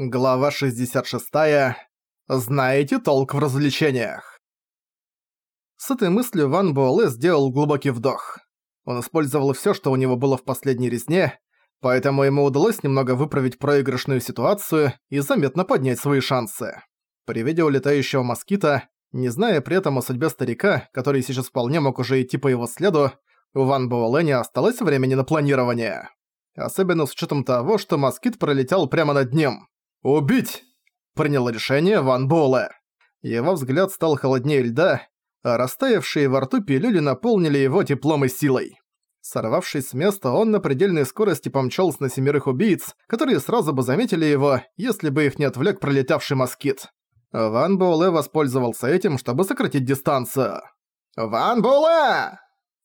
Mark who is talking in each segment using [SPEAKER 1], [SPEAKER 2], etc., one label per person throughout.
[SPEAKER 1] Глава 66. Знаете толк в развлечениях. С этой мыслью Ван Буэлэ сделал глубокий вдох. Он использовал всё, что у него было в последней резне, поэтому ему удалось немного выправить проигрышную ситуацию и заметно поднять свои шансы. При виде улетающего москита, не зная при этом о судьбе старика, который сейчас вполне мог уже идти по его следу, у Ван Буэлэ не осталось времени на планирование. Особенно с учётом того, что москит пролетел прямо над ним. «Убить!» – Принял решение Ван Буэлэ. Его взгляд стал холоднее льда, а растаявшие во рту пилюли наполнили его теплом и силой. Сорвавшись с места, он на предельной скорости помчался на семерых убийц, которые сразу бы заметили его, если бы их не отвлек пролетавший москит. Ван Буэлэ воспользовался этим, чтобы сократить дистанцию. «Ван Буэлэ!»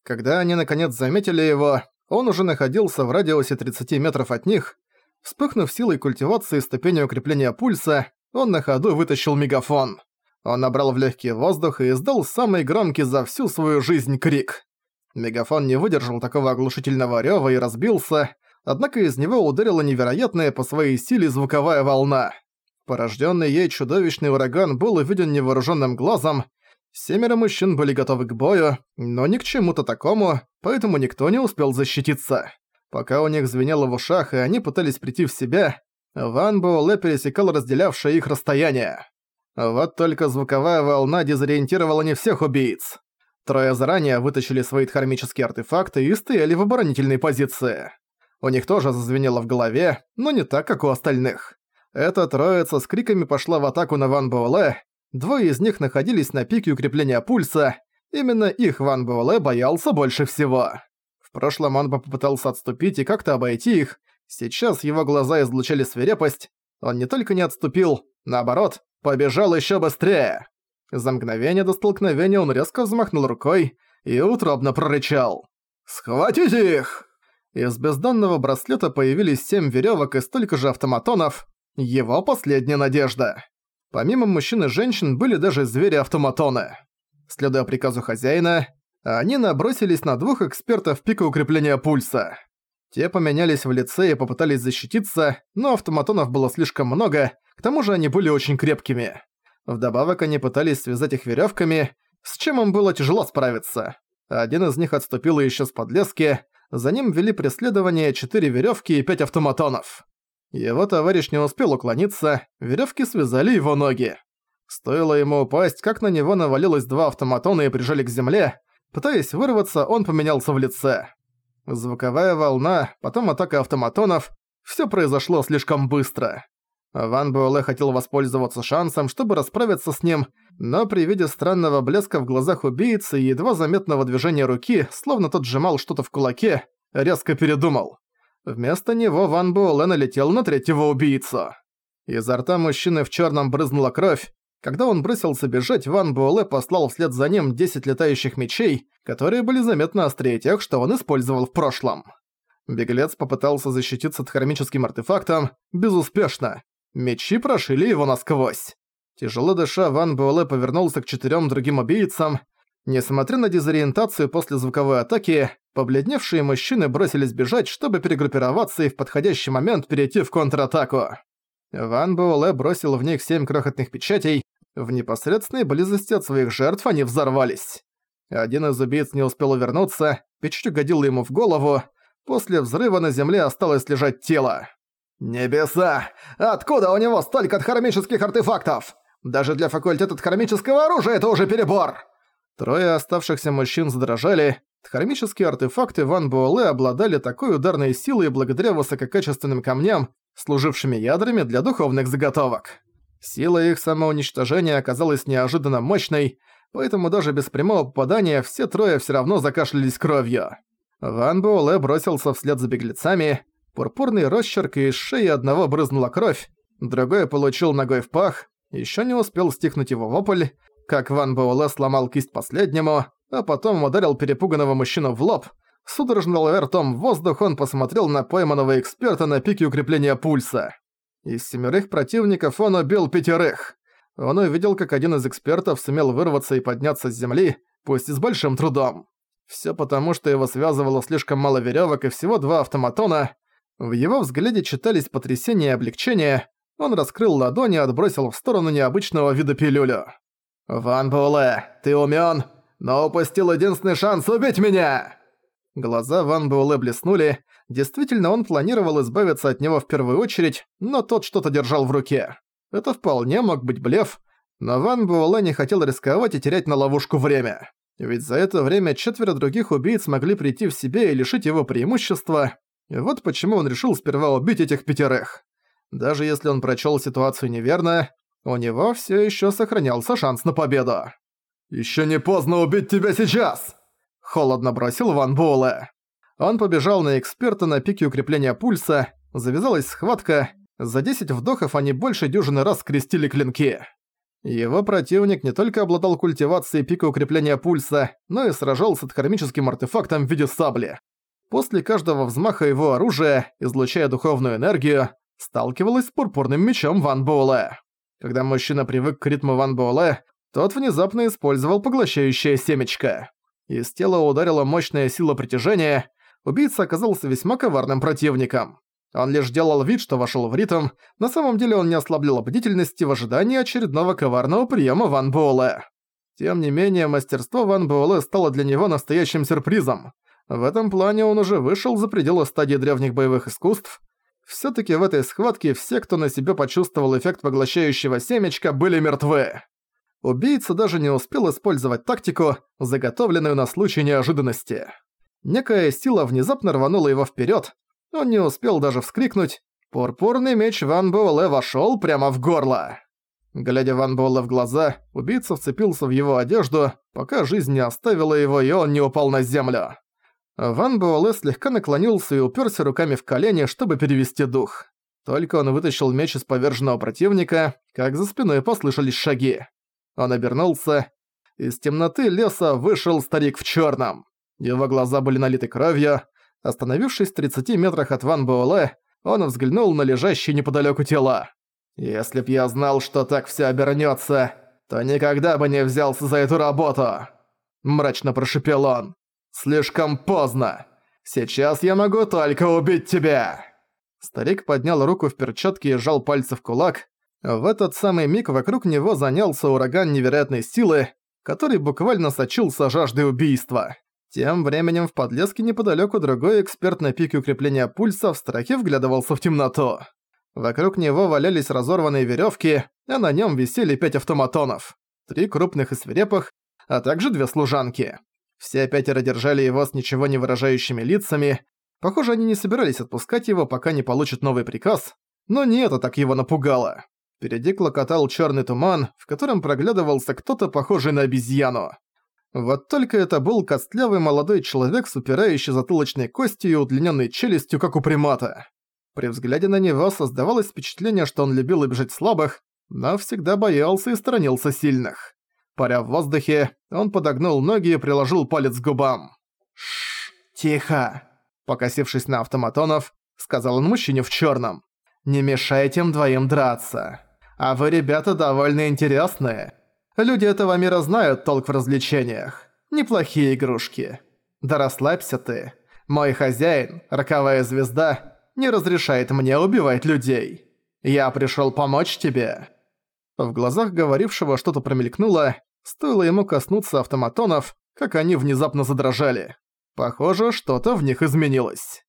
[SPEAKER 1] Когда они наконец заметили его, он уже находился в радиусе 30 метров от них, Вспыхнув силой культивации ступени укрепления пульса, он на ходу вытащил мегафон. Он набрал в легкий воздух и издал самый громкий за всю свою жизнь крик. Мегафон не выдержал такого оглушительного рёва и разбился, однако из него ударила невероятная по своей силе звуковая волна. Порожденный ей чудовищный ураган был увиден невооруженным глазом. Семеро мужчин были готовы к бою, но ни к чему-то такому, поэтому никто не успел защититься. Пока у них звенело в ушах, и они пытались прийти в себя, Ван Буэлэ пересекал разделявшее их расстояние. Вот только звуковая волна дезориентировала не всех убийц. Трое заранее вытащили свои дхармические артефакты и стояли в оборонительной позиции. У них тоже зазвенело в голове, но не так, как у остальных. Эта троица с криками пошла в атаку на Ван Буэлэ. Двое из них находились на пике укрепления пульса. Именно их Ван Буэлэ боялся больше всего. В прошлом он попытался отступить и как-то обойти их. Сейчас его глаза излучали свирепость. Он не только не отступил, наоборот, побежал еще быстрее. За мгновение до столкновения он резко взмахнул рукой и утробно прорычал. «Схватите их!» Из бездонного браслета появились семь веревок и столько же автоматонов. Его последняя надежда. Помимо мужчин и женщин были даже звери-автоматоны. Следуя приказу хозяина, они набросились на двух экспертов пика укрепления пульса. Те поменялись в лице и попытались защититься, но автоматонов было слишком много, к тому же они были очень крепкими. Вдобавок они пытались связать их веревками, с чем им было тяжело справиться. Один из них отступил и исчез под лески, за ним вели преследование четыре веревки и пять автоматонов. Его товарищ не успел уклониться, веревки связали его ноги. Стоило ему упасть, как на него навалилось два автоматона и прижали к земле, Пытаясь вырваться, он поменялся в лице. Звуковая волна, потом атака автоматонов. Всё произошло слишком быстро. Ван Буэлэ хотел воспользоваться шансом, чтобы расправиться с ним, но при виде странного блеска в глазах убийцы и едва заметного движения руки, словно тот сжимал что-то в кулаке, резко передумал. Вместо него Ван Буэлэ налетел на третьего убийцу. Изо рта мужчины в чёрном брызнула кровь, когда он бросился бежать, Ван Буэлэ послал вслед за ним 10 летающих мечей, которые были заметно острее тех, что он использовал в прошлом. Беглец попытался защититься от хромическим артефактом, безуспешно. Мечи прошили его насквозь. Тяжело дыша, Ван Буэлэ повернулся к четырем другим убийцам. Несмотря на дезориентацию после звуковой атаки, побледневшие мужчины бросились бежать, чтобы перегруппироваться и в подходящий момент перейти в контратаку. Ван Буэлэ бросил в них семь крохотных печатей. В непосредственной близости от своих жертв они взорвались. Один из убийц не успел увернуться, печать угодила ему в голову. После взрыва на земле осталось лежать тело. «Небеса! Откуда у него столько дхармических артефактов? Даже для факультета дхармического оружия это уже перебор!» Трое оставшихся мужчин задрожали, Хромические артефакты Ван Буале обладали такой ударной силой благодаря высококачественным камням, служившими ядрами для духовных заготовок. Сила их самоуничтожения оказалась неожиданно мощной, поэтому даже без прямого попадания все трое все равно закашлялись кровью. Ван Буале бросился вслед за беглецами, пурпурный росчерк из шеи одного брызнула кровь, другой получил ногой в пах, еще не успел стихнуть его вопль, как Ван Буале сломал кисть последнему, а потом ударил перепуганного мужчину в лоб. Судорожно ловя ртом в воздух, он посмотрел на пойманного эксперта на пике укрепления пульса. Из семерых противников он убил пятерых. Он увидел, как один из экспертов сумел вырваться и подняться с земли, пусть и с большим трудом. Все потому, что его связывало слишком мало веревок и всего два автоматона. В его взгляде читались потрясение и облегчение. Он раскрыл ладони и отбросил в сторону необычного вида пилюлю. «Ван Буэлэ, ты умен, но упустил единственный шанс убить меня!» Глаза Ван Буэлэ блеснули. Действительно, он планировал избавиться от него в первую очередь, но тот что-то держал в руке. Это вполне мог быть блеф, но Ван Буэлэ не хотел рисковать и терять на ловушку время. Ведь за это время четверо других убийц могли прийти в себе и лишить его преимущества. И вот почему он решил сперва убить этих пятерых. Даже если он прочел ситуацию неверно, у него все еще сохранялся шанс на победу. «Ещё не поздно убить тебя сейчас!» – холодно бросил Ван Буэлэ. Он побежал на эксперта на пике укрепления пульса, завязалась схватка, за 10 вдохов они больше дюжины раз скрестили клинки. Его противник не только обладал культивацией пика укрепления пульса, но и сражался с кармическим артефактом в виде сабли. После каждого взмаха его оружия, излучая духовную энергию, сталкивалось с пурпурным мечом Ван Буэлэ. Когда мужчина привык к ритму Ван Буэлэ, тот внезапно использовал поглощающее семечко. Из тела ударила мощная сила притяжения, убийца оказался весьма коварным противником. Он лишь делал вид, что вошел в ритм, на самом деле он не ослаблял бдительности в ожидании очередного коварного приема Ван Буэлэ. Тем не менее, мастерство Ван Буэлэ стало для него настоящим сюрпризом. В этом плане он уже вышел за пределы стадии древних боевых искусств. Всё-таки в этой схватке все, кто на себе почувствовал эффект поглощающего семечка, были мертвы убийца даже не успел использовать тактику, заготовленную на случай неожиданности. Некая сила внезапно рванула его вперед. он не успел даже вскрикнуть. Пурпурный меч Ван Буэлэ вошел прямо в горло. Глядя Ван Буэлэ в глаза, убийца вцепился в его одежду, пока жизнь не оставила его и он не упал на землю. Ван Буэлэ слегка наклонился и уперся руками в колени, чтобы перевести дух. Только он вытащил меч из поверженного противника, как за спиной послышались шаги. Он обернулся. Из темноты леса вышел старик в черном. Его глаза были налиты кровью. Остановившись в 30 метрах от Ван Буэлэ, он взглянул на лежащие неподалеку тела. «Если б я знал, что так все обернется, то никогда бы не взялся за эту работу!» Мрачно прошипел он. «Слишком поздно! Сейчас я могу только убить тебя!» Старик поднял руку в перчатке и сжал пальцы в кулак. В этот самый миг вокруг него занялся ураган невероятной силы, который буквально сочился жаждой убийства. Тем временем в подлеске неподалеку другой эксперт на пике укрепления пульса в страхе вглядывался в темноту. Вокруг него валялись разорванные веревки, а на нем висели пять автоматонов, три крупных и свирепых, а также две служанки. Все пятеро держали его с ничего не выражающими лицами. Похоже, они не собирались отпускать его, пока не получат новый приказ, но не это так его напугало. Впереди клокотал черный туман, в котором проглядывался кто-то похожий на обезьяну. Вот только это был костлявый молодой человек с упирающей затылочной костью и удлиненной челюстью, как у примата. При взгляде на него создавалось впечатление, что он любил убежать слабых, но всегда боялся и сторонился сильных. Паря в воздухе, он подогнул ноги и приложил палец к губам. Шш, тихо!» Покосившись на автоматонов, сказал он мужчине в черном. «Не мешайте им двоим драться!» А вы, ребята, довольно интересные. Люди этого мира знают толк в развлечениях. Неплохие игрушки. Да расслабься ты. Мой хозяин, роковая звезда, не разрешает мне убивать людей. Я пришёл помочь тебе». В глазах говорившего что-то промелькнуло, стоило ему коснуться автоматонов, как они внезапно задрожали. Похоже, что-то в них изменилось.